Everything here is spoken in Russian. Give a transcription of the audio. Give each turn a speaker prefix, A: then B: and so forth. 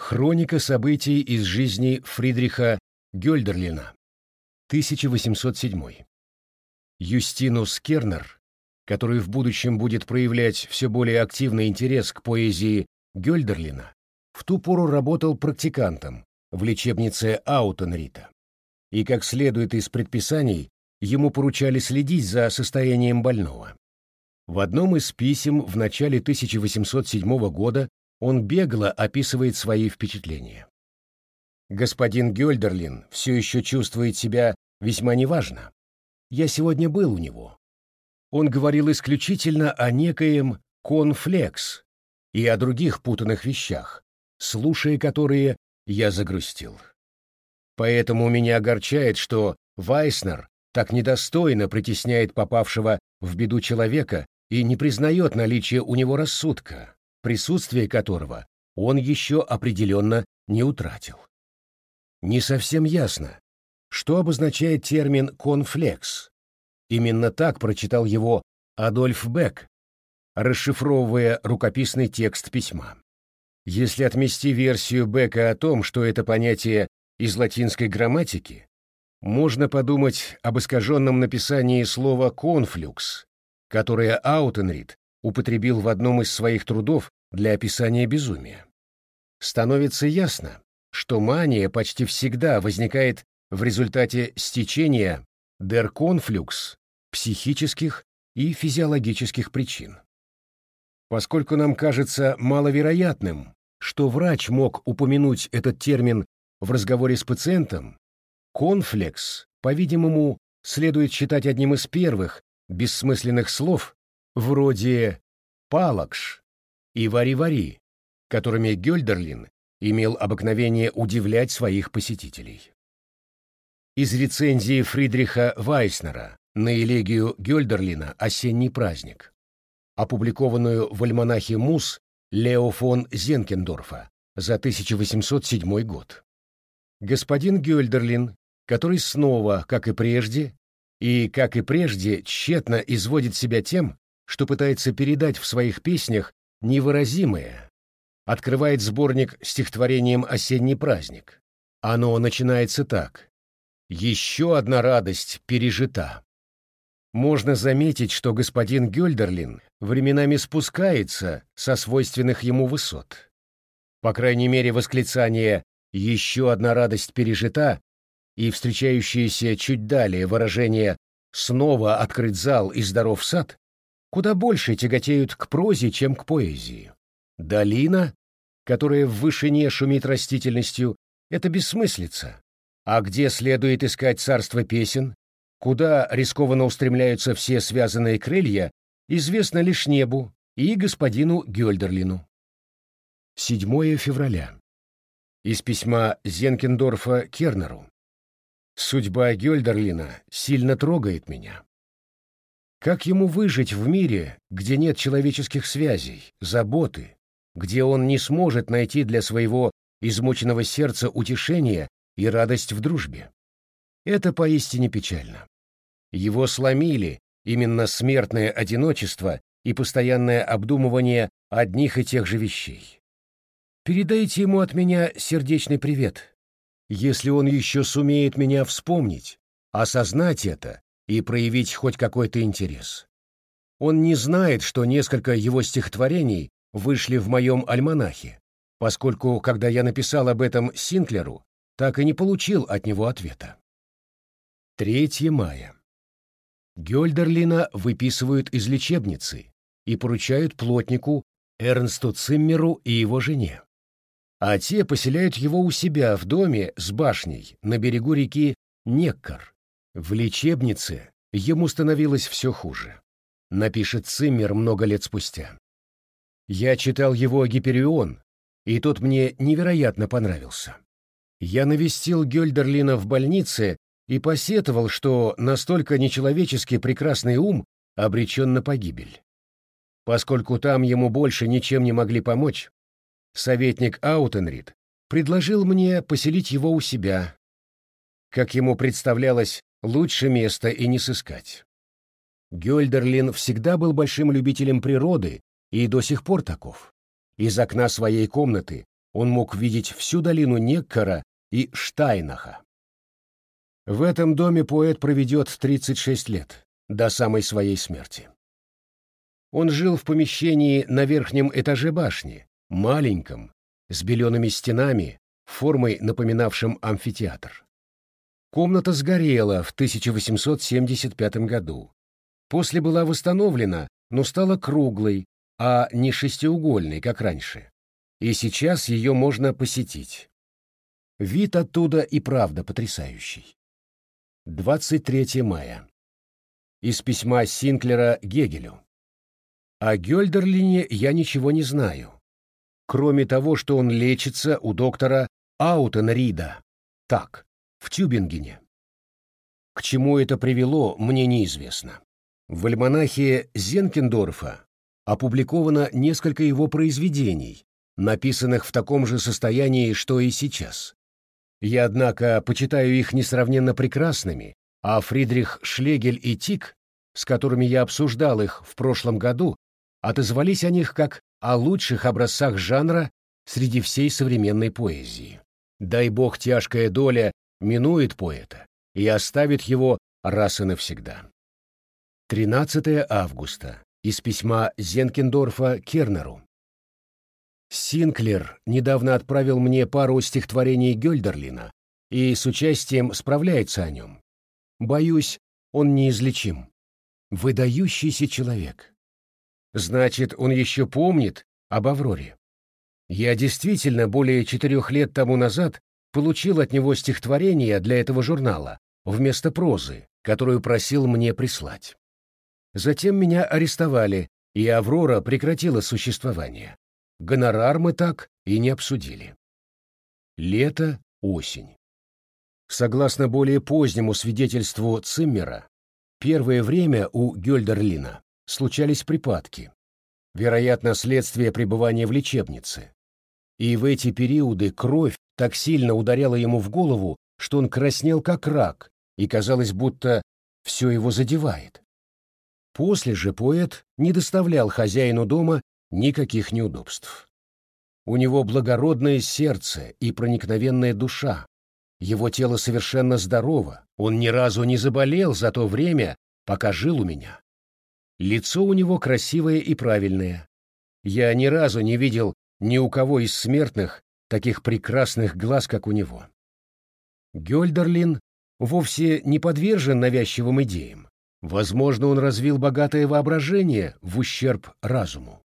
A: Хроника событий из жизни Фридриха Гёльдерлина. 1807. Юстинус Кернер, который в будущем будет проявлять все более активный интерес к поэзии Гёльдерлина, в ту пору работал практикантом в лечебнице Аутенрита. И, как следует из предписаний, ему поручали следить за состоянием больного. В одном из писем в начале 1807 года он бегло описывает свои впечатления. Господин Гёльдерлин все еще чувствует себя весьма неважно. Я сегодня был у него. Он говорил исключительно о некоем конфлекс и о других путанных вещах, слушая которые я загрустил. Поэтому меня огорчает, что Вайснер так недостойно притесняет попавшего в беду человека и не признает наличие у него рассудка, присутствие которого он еще определенно не утратил. Не совсем ясно, что обозначает термин «конфлекс». Именно так прочитал его Адольф Бек, расшифровывая рукописный текст письма. Если отмести версию Бека о том, что это понятие из латинской грамматики, можно подумать об искаженном написании слова «конфлюкс», которое Аутенрид употребил в одном из своих трудов для описания безумия. Становится ясно, что мания почти всегда возникает в результате стечения дерконфлюкс психических и физиологических причин. Поскольку нам кажется маловероятным, что врач мог упомянуть этот термин в разговоре с пациентом, конфлекс, по-видимому, следует считать одним из первых бессмысленных слов, вроде «палакш» и «вари-вари», которыми Гёльдерлин имел обыкновение удивлять своих посетителей. Из рецензии Фридриха Вайснера на элегию Гёльдерлина «Осенний праздник», опубликованную в альманахе Мус Лео фон Зенкендорфа за 1807 год. Господин Гёльдерлин, который снова, как и прежде, и, как и прежде, тщетно изводит себя тем, что пытается передать в своих песнях невыразимое, открывает сборник стихотворением «Осенний праздник». Оно начинается так. «Еще одна радость пережита». Можно заметить, что господин Гёльдерлин временами спускается со свойственных ему высот. По крайней мере, восклицание «еще одна радость пережита» и встречающееся чуть далее выражение «снова открыт зал и здоров сад» куда больше тяготеют к прозе, чем к поэзии. Долина, которая в вышине шумит растительностью, это бессмыслица. А где следует искать царство песен, куда рискованно устремляются все связанные крылья, известно лишь небу и господину Гёльдерлину. 7 февраля. Из письма Зенкендорфа Кернеру. Судьба Гёльдерлина сильно трогает меня. Как ему выжить в мире, где нет человеческих связей, заботы, где он не сможет найти для своего измученного сердца утешение и радость в дружбе? Это поистине печально. Его сломили именно смертное одиночество и постоянное обдумывание одних и тех же вещей. Передайте ему от меня сердечный привет. Если он еще сумеет меня вспомнить, осознать это и проявить хоть какой-то интерес. Он не знает, что несколько его стихотворений вышли в моем альманахе, поскольку, когда я написал об этом Синклеру, так и не получил от него ответа. 3 мая. Гёльдерлина выписывают из лечебницы и поручают плотнику Эрнсту Циммеру и его жене. А те поселяют его у себя в доме с башней на берегу реки Неккар, в лечебнице ему становилось все хуже. Напишет Циммер много лет спустя. Я читал его «Гиперион», и тот мне невероятно понравился. Я навестил Гёльдерлина в больнице и посетовал, что настолько нечеловечески прекрасный ум обречен на погибель. Поскольку там ему больше ничем не могли помочь, советник Аутенрид предложил мне поселить его у себя. Как ему представлялось, Лучше места и не сыскать. Гёльдерлин всегда был большим любителем природы и до сих пор таков. Из окна своей комнаты он мог видеть всю долину Неккара и Штайнаха. В этом доме поэт проведет 36 лет, до самой своей смерти. Он жил в помещении на верхнем этаже башни, маленьком, с белеными стенами, формой напоминавшим амфитеатр. Комната сгорела в 1875 году. После была восстановлена, но стала круглой, а не шестиугольной, как раньше. И сейчас ее можно посетить. Вид оттуда и правда потрясающий. 23 мая. Из письма Синклера Гегелю. О Гёльдерлине я ничего не знаю, кроме того, что он лечится у доктора Аутенрида. Так, в Тюбингене. К чему это привело, мне неизвестно. В альманахе Зенкендорфа опубликовано несколько его произведений, написанных в таком же состоянии, что и сейчас. Я, однако, почитаю их несравненно прекрасными, а Фридрих Шлегель и Тик, с которыми я обсуждал их в прошлом году, отозвались о них как о лучших образцах жанра среди всей современной поэзии. Дай бог тяжкая доля минует поэта и оставит его раз и навсегда. 13 августа. Из письма Зенкендорфа Кернеру. Синклер недавно отправил мне пару стихотворений Гёльдерлина и с участием справляется о нем. Боюсь, он неизлечим. Выдающийся человек. Значит, он еще помнит об Авроре. Я действительно более четырех лет тому назад получил от него стихотворение для этого журнала вместо прозы, которую просил мне прислать. Затем меня арестовали, и Аврора прекратила существование. Гонорар мы так и не обсудили. Лето, осень. Согласно более позднему свидетельству Циммера, первое время у Гёльдерлина случались припадки, вероятно, следствие пребывания в лечебнице. И в эти периоды кровь так сильно ударяла ему в голову, что он краснел как рак, и казалось, будто все его задевает. После же поэт не доставлял хозяину дома никаких неудобств. У него благородное сердце и проникновенная душа. Его тело совершенно здорово, он ни разу не заболел за то время, пока жил у меня. Лицо у него красивое и правильное. Я ни разу не видел ни у кого из смертных таких прекрасных глаз, как у него. Гёльдерлин вовсе не подвержен навязчивым идеям. Возможно, он развил богатое воображение в ущерб разуму.